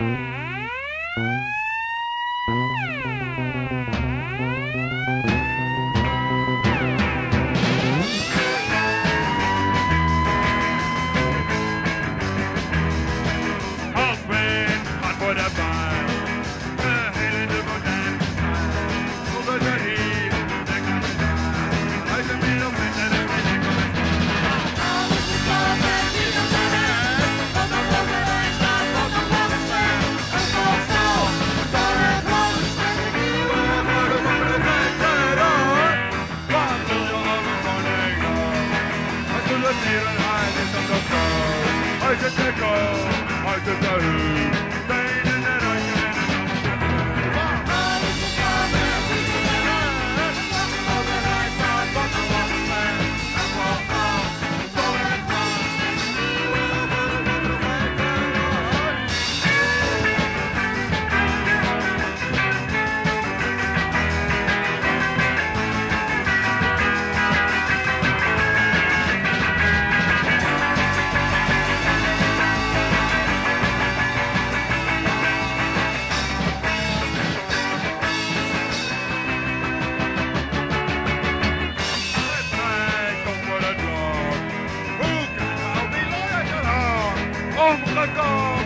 Mm-hmm. Alte Decker, alte Decker. Ombre